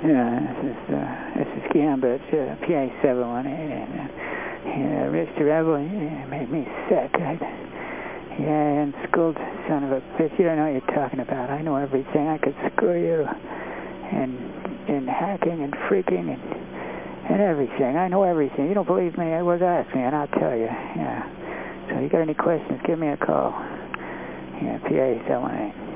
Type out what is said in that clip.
Yeah, this is,、uh, this is Gambit,、uh, PA 718, and, uh, yeah, Mr. Rebel, yeah, made me sick. I, yeah, and schooled son of a bitch. You don't know what you're talking about. I know everything. I could screw you. And, and hacking and phreaking and, and everything. I know everything. You don't believe me? Well, ask me and I'll tell you. Yeah. So you got any questions, give me a call. Yeah, PA 718.